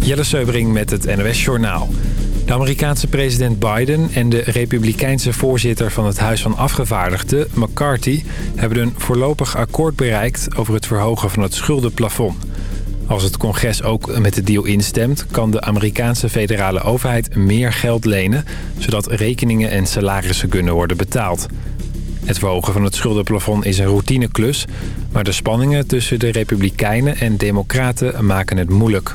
Jelle Seubering met het NOS Journaal. De Amerikaanse president Biden en de republikeinse voorzitter van het Huis van Afgevaardigden, McCarthy, hebben een voorlopig akkoord bereikt over het verhogen van het schuldenplafond. Als het congres ook met de deal instemt, kan de Amerikaanse federale overheid meer geld lenen, zodat rekeningen en salarissen kunnen worden betaald. Het verhogen van het schuldenplafond is een routineklus, maar de spanningen tussen de republikeinen en democraten maken het moeilijk.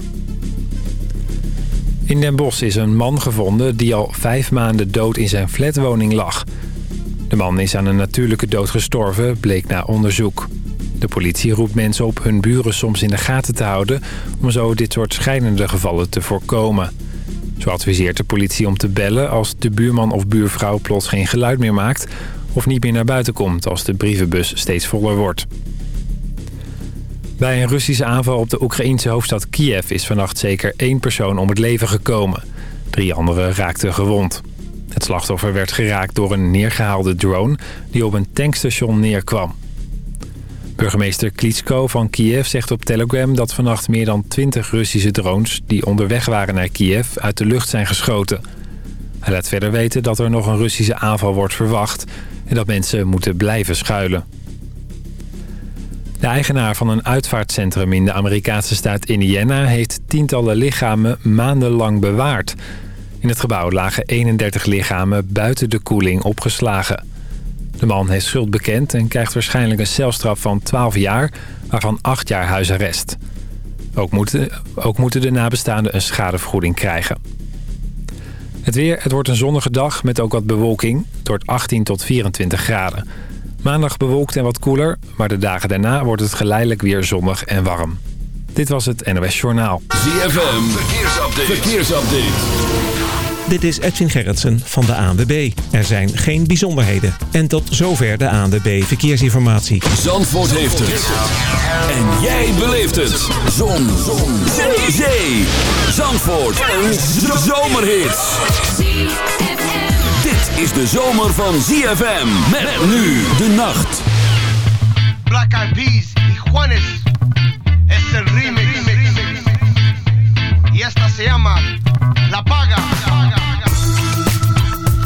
In Den Bosch is een man gevonden die al vijf maanden dood in zijn flatwoning lag. De man is aan een natuurlijke dood gestorven, bleek na onderzoek. De politie roept mensen op hun buren soms in de gaten te houden... om zo dit soort schijnende gevallen te voorkomen. Zo adviseert de politie om te bellen als de buurman of buurvrouw plots geen geluid meer maakt... of niet meer naar buiten komt als de brievenbus steeds voller wordt. Bij een Russische aanval op de Oekraïense hoofdstad Kiev is vannacht zeker één persoon om het leven gekomen. Drie anderen raakten gewond. Het slachtoffer werd geraakt door een neergehaalde drone die op een tankstation neerkwam. Burgemeester Klitschko van Kiev zegt op Telegram dat vannacht meer dan 20 Russische drones die onderweg waren naar Kiev uit de lucht zijn geschoten. Hij laat verder weten dat er nog een Russische aanval wordt verwacht en dat mensen moeten blijven schuilen. De eigenaar van een uitvaartcentrum in de Amerikaanse staat Indiana... heeft tientallen lichamen maandenlang bewaard. In het gebouw lagen 31 lichamen buiten de koeling opgeslagen. De man heeft schuld bekend en krijgt waarschijnlijk een celstraf van 12 jaar... waarvan 8 jaar huisarrest. Ook moeten, ook moeten de nabestaanden een schadevergoeding krijgen. Het weer, het wordt een zonnige dag met ook wat bewolking. Wordt 18 tot 24 graden. Maandag bewolkt en wat koeler, maar de dagen daarna wordt het geleidelijk weer zonnig en warm. Dit was het NOS Journaal. ZFM, verkeersupdate. verkeersupdate. Dit is Edwin Gerritsen van de ANWB. Er zijn geen bijzonderheden. En tot zover de ANWB Verkeersinformatie. Zandvoort heeft het. En jij beleeft het. Zon. Zon. Zee. Zee. Zandvoort. Een zomerhit is de zomer van ZFM. Met nu de nacht. Black Eyed Peas y Juanes. Es el remix. Y esta se llama La Paga.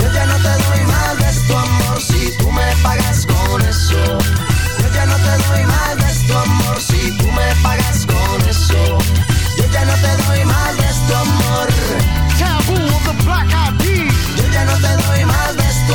Yo ya no te doy de tu amor si tú me pagas con eso. Yo ya no te doy de tu amor si tú me pagas con eso. Yo ya no te doy de tu amor. Taboo of the Black Eyed Peas. Yo ya no te doy de tu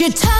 The less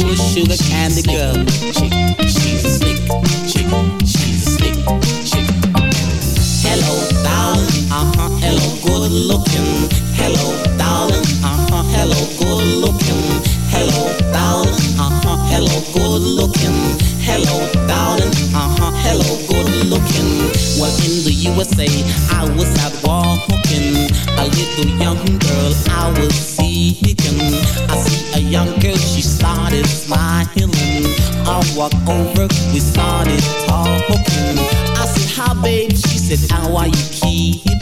Cool sugar candy girl. Chick, she's a slick chick, she's a slick chick. Hello, darling. uh-huh, hello, good looking. Hello, darling. Uh huh. Hello, good looking. Hello, darling. Uh huh. Hello, good looking. Hello, darling. Uh huh. Hello, good looking. Well, in the USA, I was out walking. A little young girl I was seeking. A young girl, she started smiling. I walk over, we started talking. I said, hi babe, she said, how are you keeping?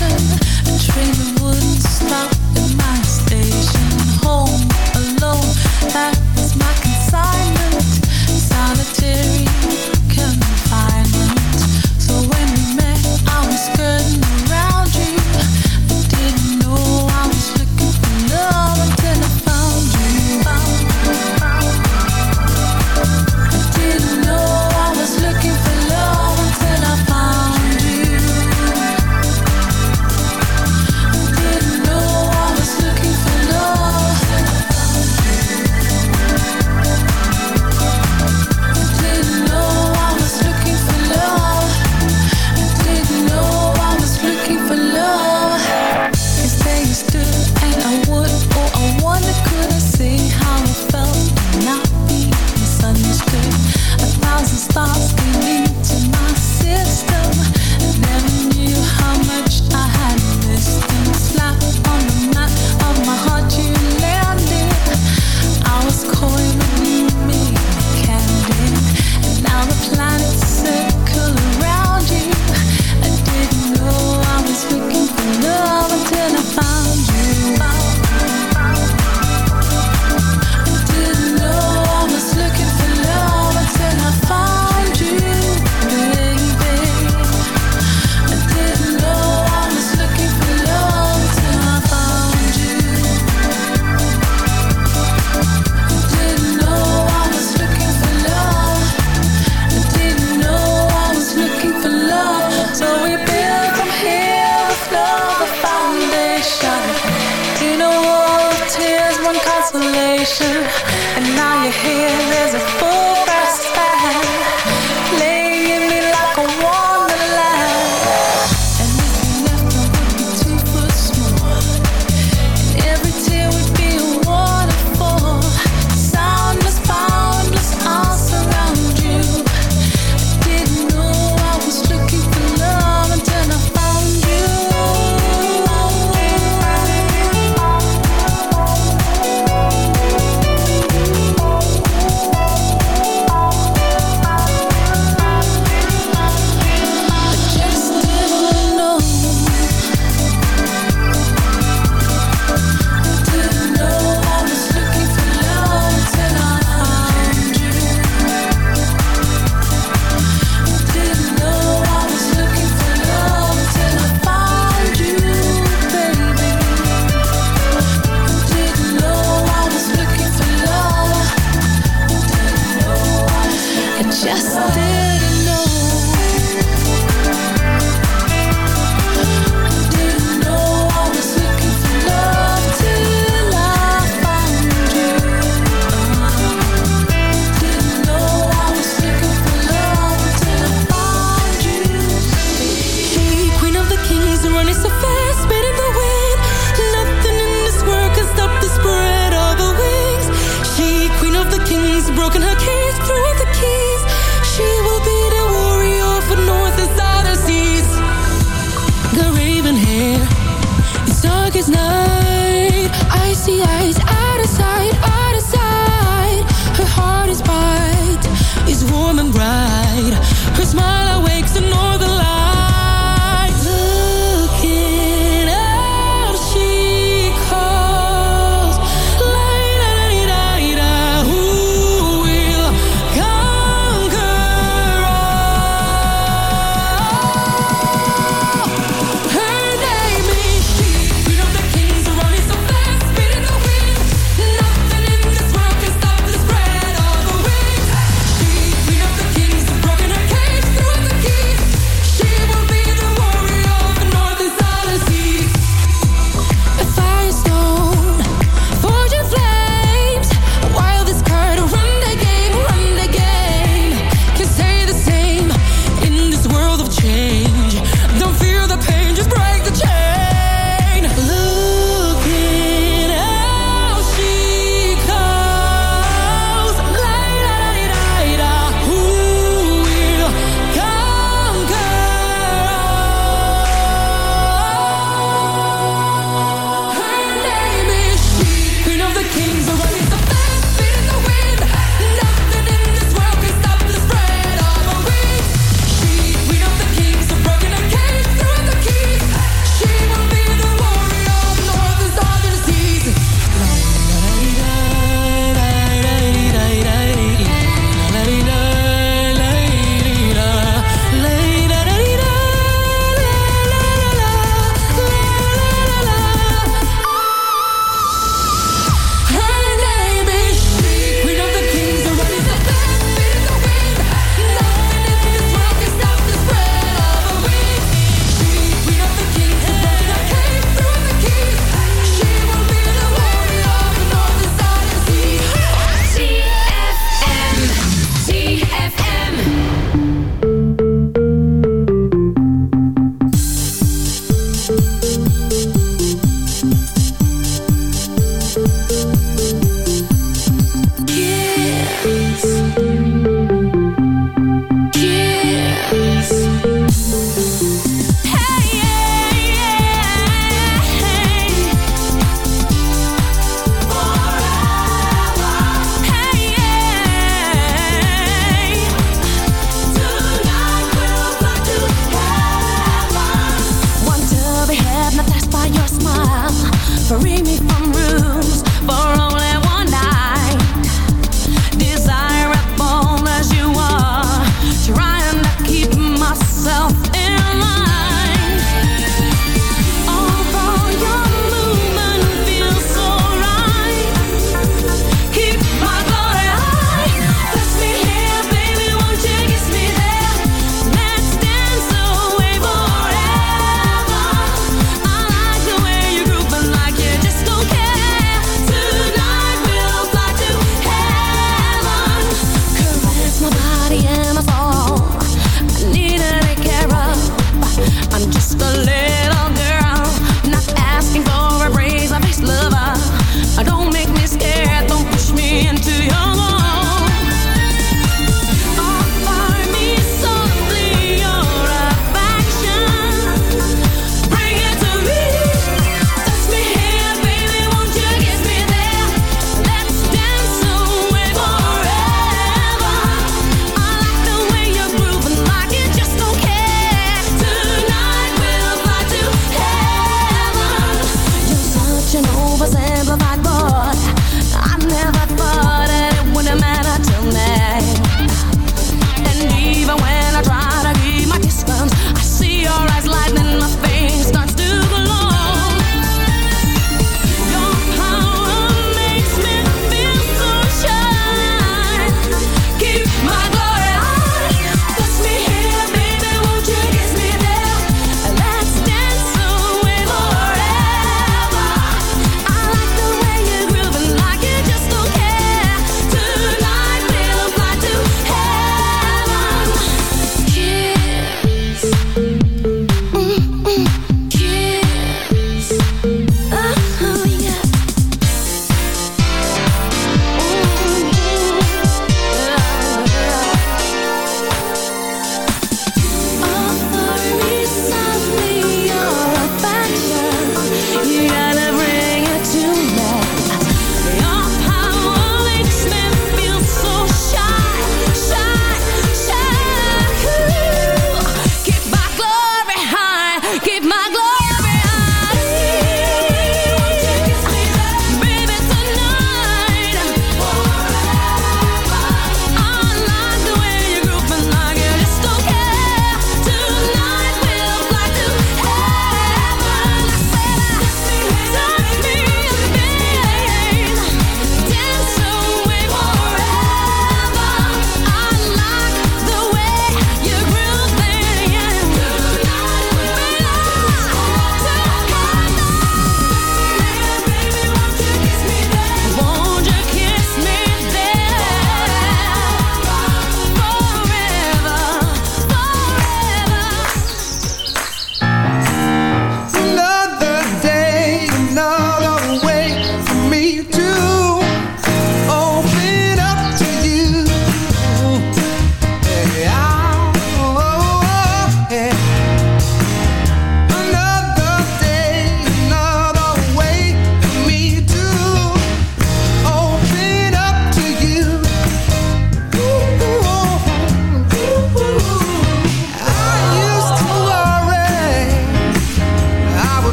listen, a train wouldn't stop. oversimplified boy. I never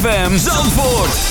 ZFM Zandvoort.